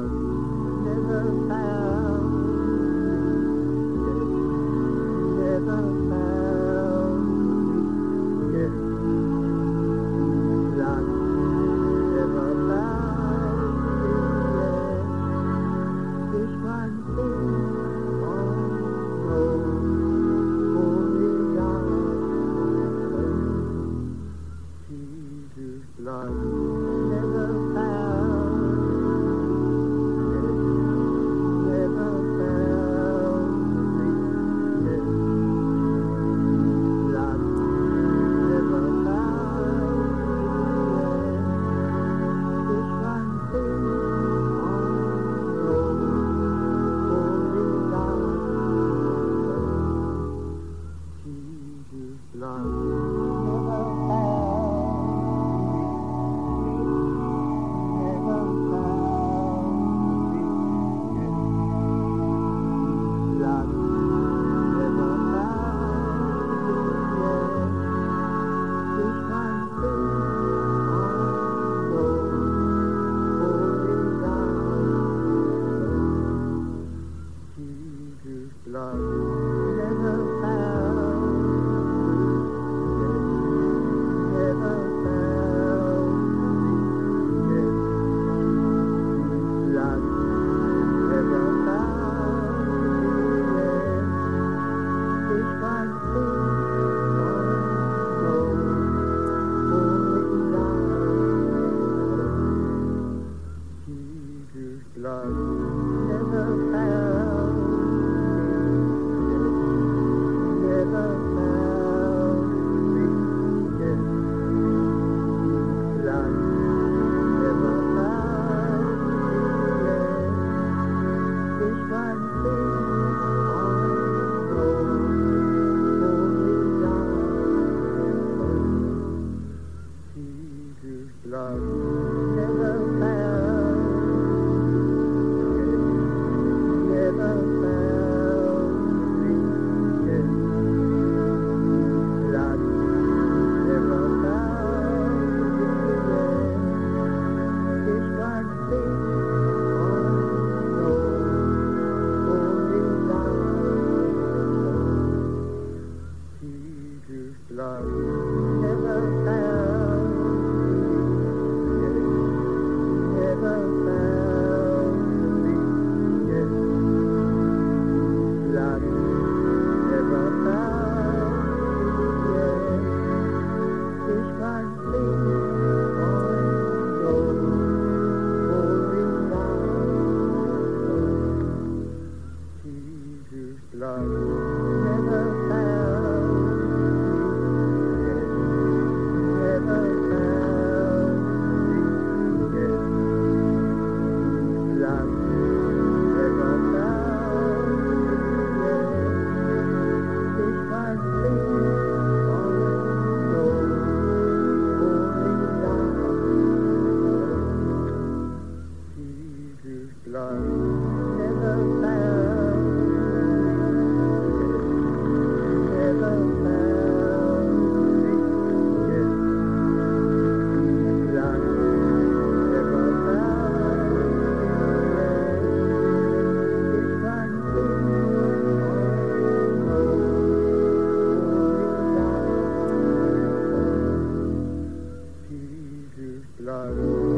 never found. Peter's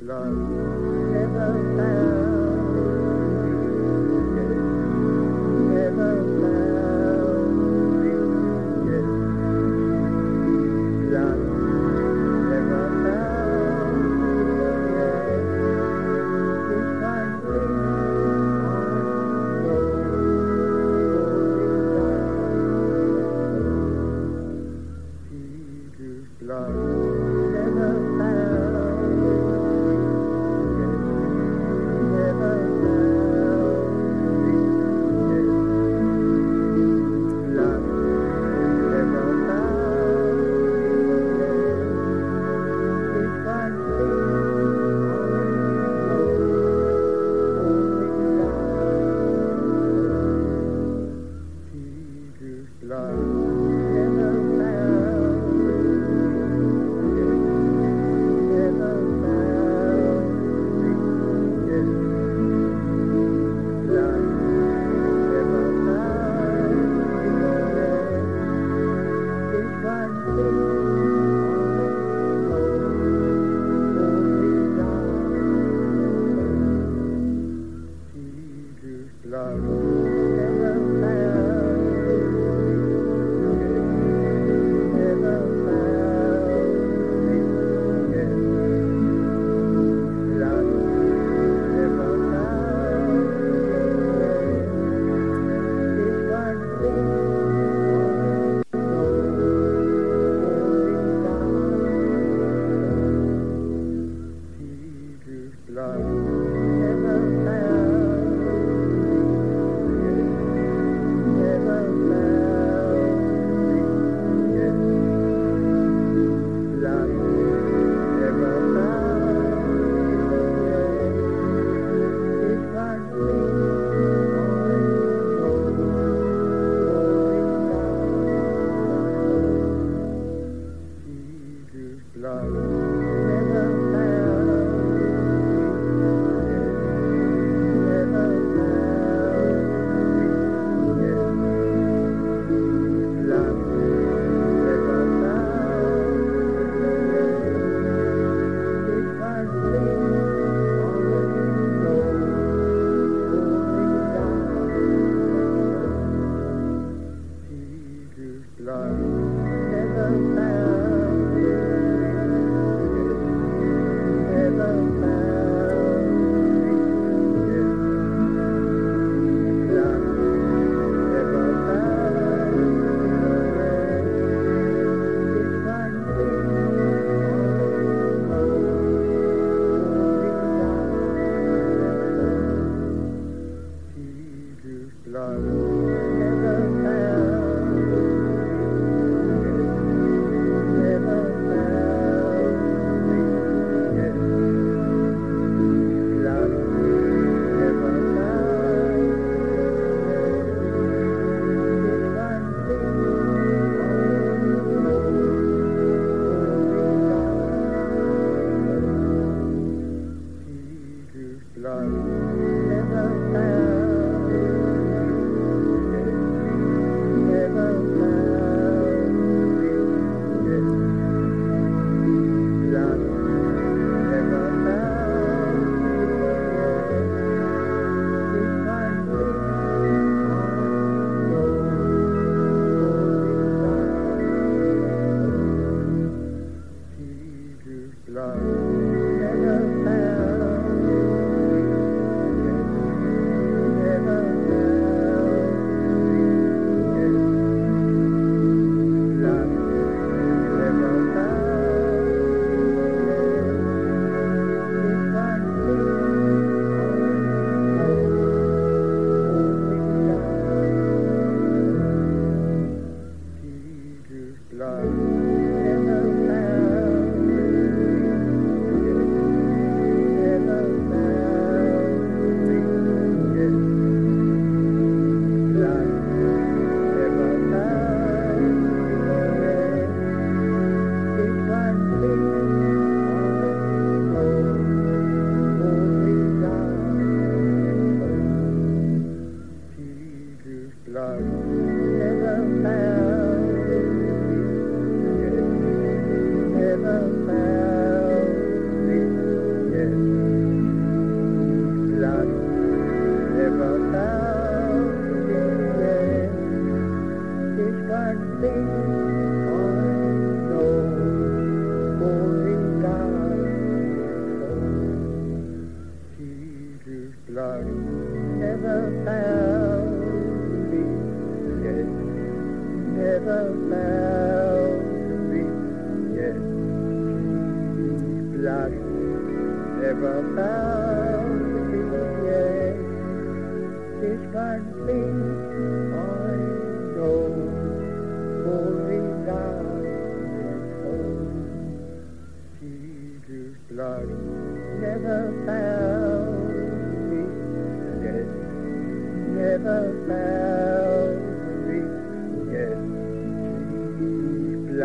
Blood never found.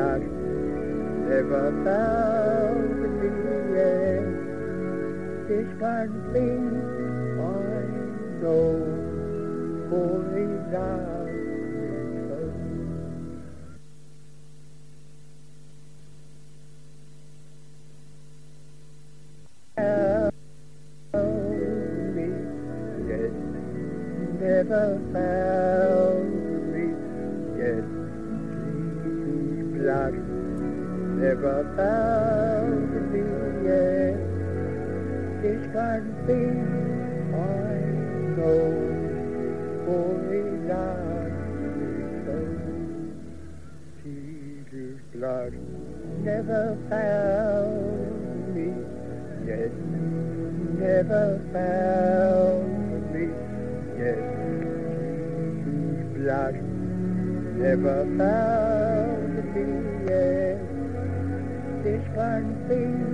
dark never found the yet. This one thing I know, for these everything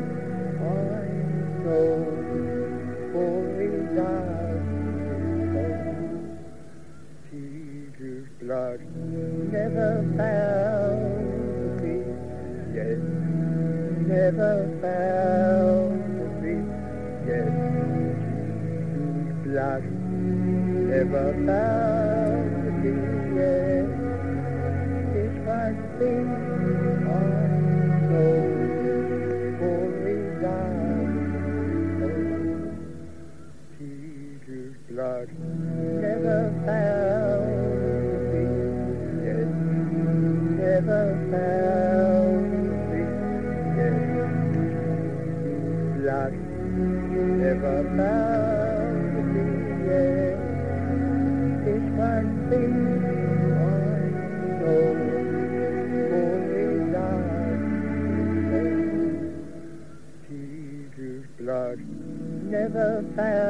uh,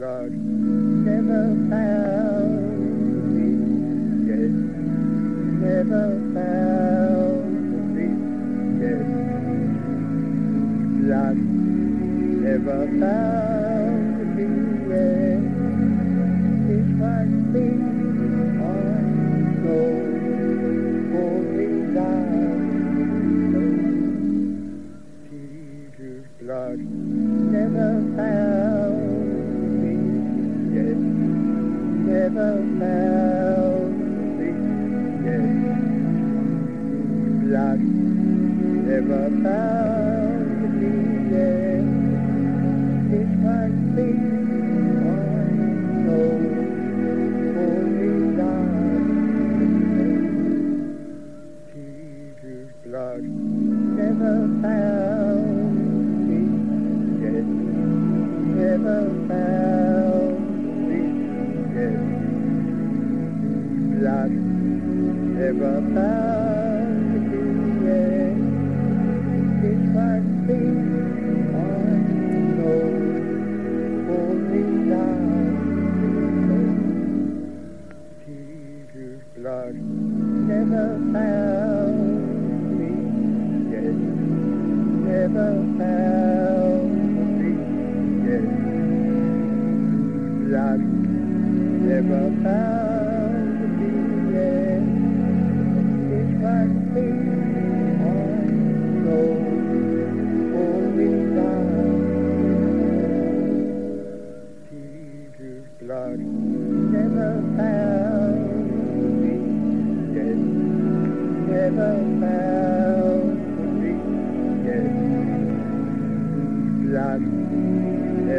Lord, never found me, yes. never found me, yes. Lord, never found. Yet. Blood never found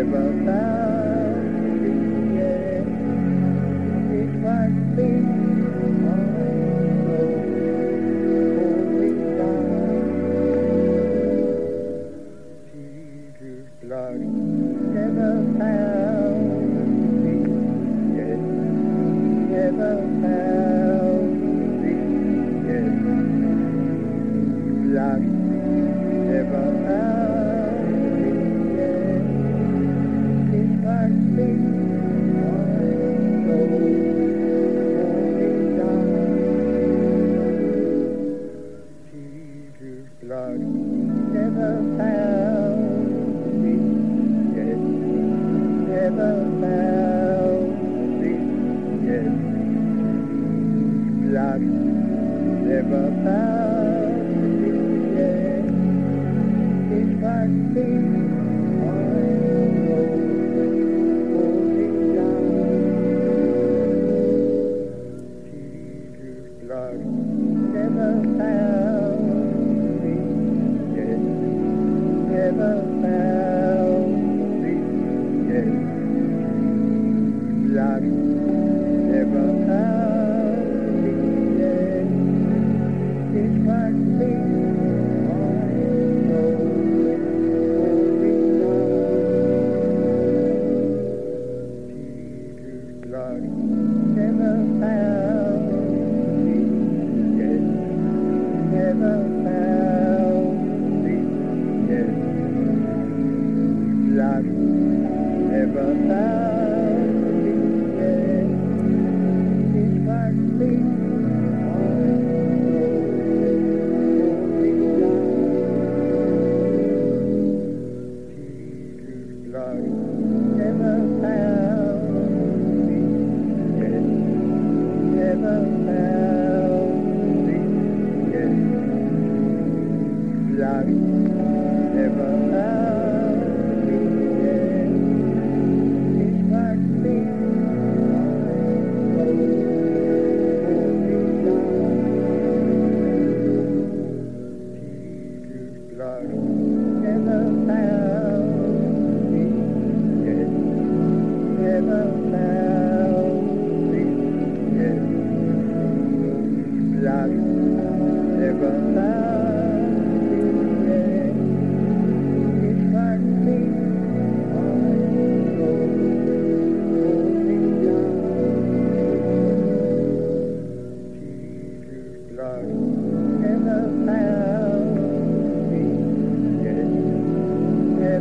never found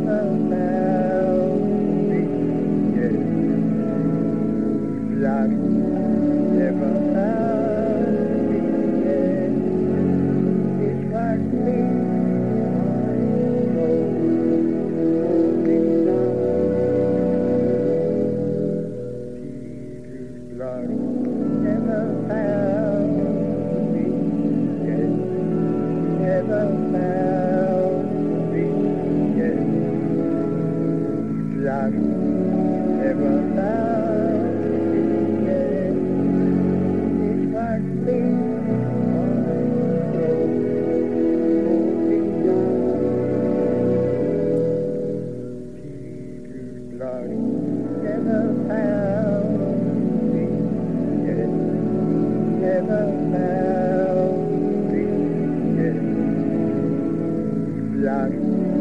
The there. Thank you.